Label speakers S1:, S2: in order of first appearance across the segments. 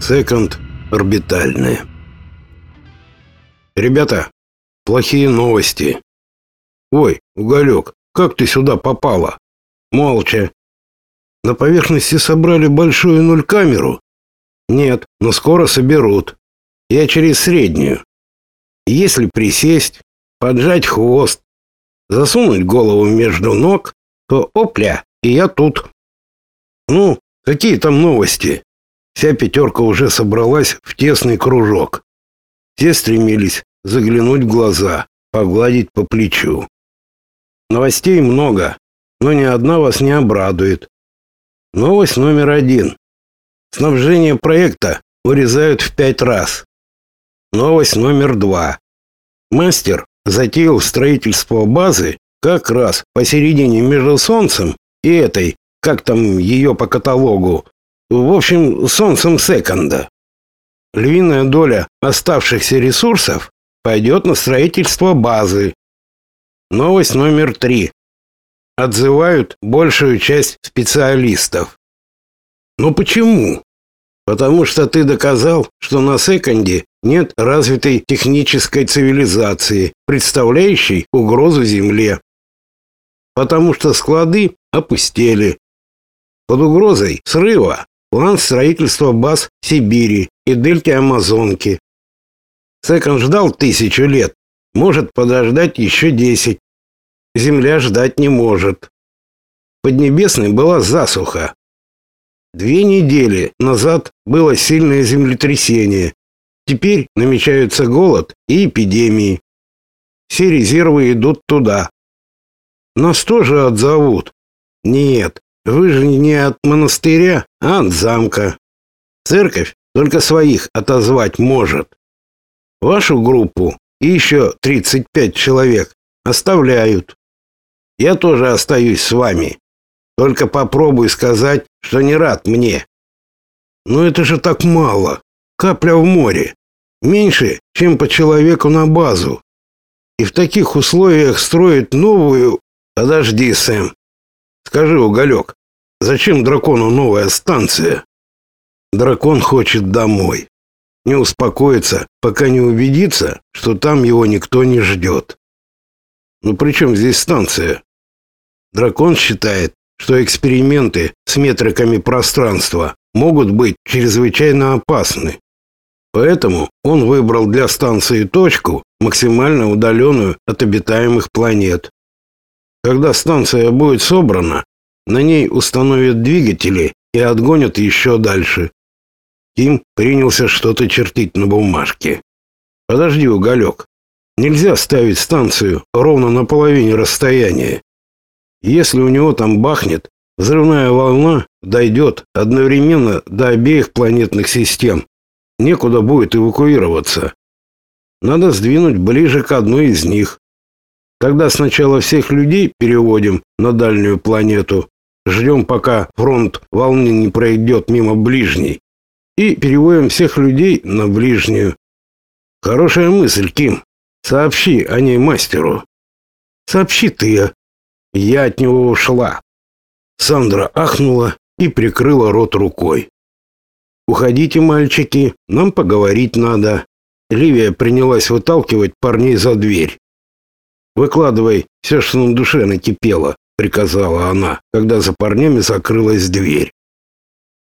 S1: Секонд орбитальные. Ребята, плохие новости. Ой, Уголек, как ты сюда попала? Молча. На поверхности собрали большую нуль-камеру? Нет, но скоро соберут. Я через среднюю. Если присесть, поджать хвост, засунуть голову между ног, то опля, и я тут. Ну, какие там новости? Вся пятерка уже собралась в тесный кружок. Все стремились заглянуть в глаза, погладить по плечу. Новостей много, но ни одна вас не обрадует. Новость номер один. Снабжение проекта урезают в пять раз. Новость номер два. Мастер затеял строительство базы как раз посередине между Солнцем и этой, как там ее по каталогу, в общем, солнцем секонда. Львиная доля оставшихся ресурсов пойдет на строительство базы. Новость номер три. Отзывают большую часть специалистов. Но почему? Потому что ты доказал, что на секонде нет развитой технической цивилизации, представляющей угрозу Земле. Потому что склады опустели. Под угрозой срыва план строительства баз Сибири и дельте Амазонки. Секон ждал тысячу лет, может подождать еще десять. Земля ждать не может. Поднебесной была засуха. Две недели назад было сильное землетрясение. Теперь намечаются голод и эпидемии. Все резервы идут туда. Нас тоже отзовут. Нет, вы же не от монастыря, а от замка. Церковь только своих отозвать может. Вашу группу и еще 35 человек оставляют. Я тоже остаюсь с вами. Только попробуй сказать, что не рад мне. Но это же так мало. Капля в море. Меньше, чем по человеку на базу. И в таких условиях строить новую... Подожди, Сэм. Скажи, Уголек, зачем дракону новая станция? Дракон хочет домой. Не успокоится, пока не убедится, что там его никто не ждет. Ну при чем здесь станция? Дракон считает, что эксперименты с метриками пространства могут быть чрезвычайно опасны. Поэтому он выбрал для станции точку, максимально удаленную от обитаемых планет. Когда станция будет собрана, на ней установят двигатели и отгонят еще дальше. Ким принялся что-то чертить на бумажке. Подожди, уголек. Нельзя ставить станцию ровно на половине расстояния. Если у него там бахнет, взрывная волна дойдет одновременно до обеих планетных систем. Некуда будет эвакуироваться. Надо сдвинуть ближе к одной из них. Тогда сначала всех людей переводим на дальнюю планету, ждем, пока фронт волны не пройдет мимо ближней, и переводим всех людей на ближнюю. Хорошая мысль, Ким. Сообщи о ней мастеру. Сообщи ты. Я от него ушла. Сандра ахнула и прикрыла рот рукой. Уходите, мальчики, нам поговорить надо. Ливия принялась выталкивать парней за дверь. Выкладывай все, что на душе накипело, приказала она, когда за парнями закрылась дверь.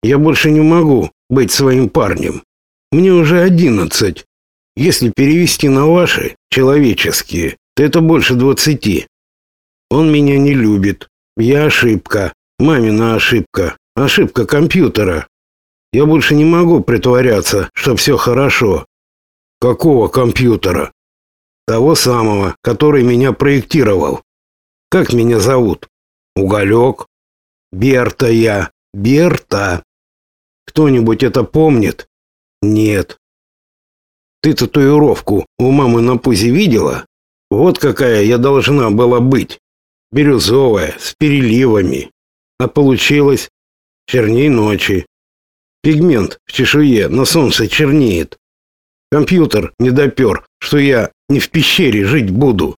S1: Я больше не могу быть своим парнем. Мне уже одиннадцать. Если перевести на ваши, человеческие, то это больше двадцати. Он меня не любит. Я ошибка. Мамина ошибка. Ошибка компьютера. Я больше не могу притворяться, что все хорошо. Какого компьютера? Того самого, который меня проектировал. Как меня зовут? Уголек? Берта я. Берта. Кто-нибудь это помнит? Нет. Ты татуировку у мамы на пузе видела? Вот какая я должна была быть. Бирюзовая, с переливами. А получилось черней ночи. Пигмент в чешуе на солнце чернеет. Компьютер не допер, что я не в пещере жить буду.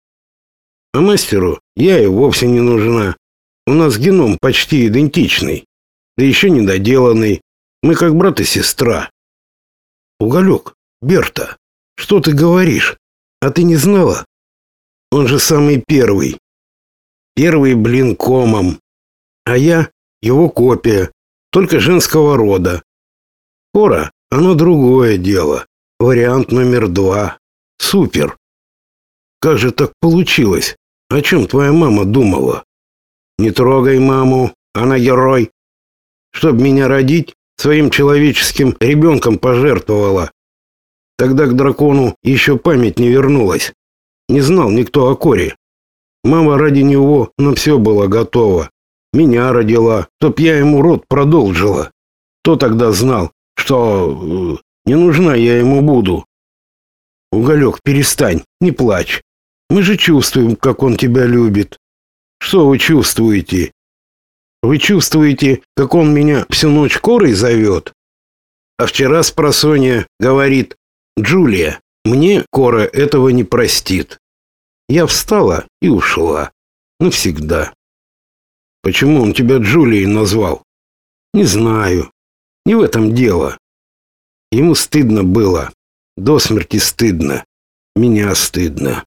S1: А мастеру я и вовсе не нужна. У нас геном почти идентичный, да еще недоделанный. Мы как брат и сестра. Уголек, Берта, что ты говоришь? А ты не знала? Он же самый первый. Первый, блин, комом. А я его копия, только женского рода. Кора, оно другое дело. Вариант номер два. Супер. Как же так получилось? О чем твоя мама думала? Не трогай маму, она герой. Чтоб меня родить, своим человеческим ребенком пожертвовала. Тогда к дракону еще память не вернулась. Не знал никто о Коре. Мама ради него на все была готова. Меня родила, чтоб я ему род продолжила. Кто тогда знал, что э, не нужна я ему буду? Уголек, перестань, не плачь. Мы же чувствуем, как он тебя любит. Что вы чувствуете? Вы чувствуете, как он меня всю ночь корой зовет? А вчера с просонья говорит, «Джулия, мне Кора этого не простит». Я встала и ушла. Навсегда. Почему он тебя Джулией назвал? Не знаю. Не в этом дело. Ему стыдно было. До смерти стыдно. Меня стыдно.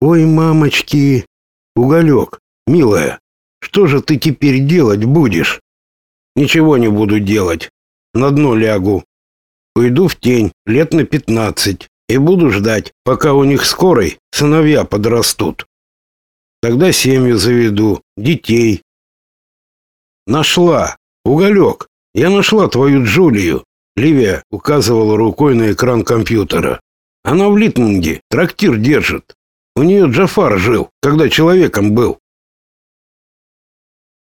S1: Ой, мамочки, уголек, милая, что же ты теперь делать будешь? Ничего не буду делать. На дно лягу. Уйду в тень лет на пятнадцать и буду ждать, пока у них скорой сыновья подрастут. Тогда семью заведу, детей. Нашла. Уголек. Я нашла твою Джулию. Ливия указывала рукой на экран компьютера. Она в Литмунге, трактир держит. У нее Джафар жил, когда человеком был.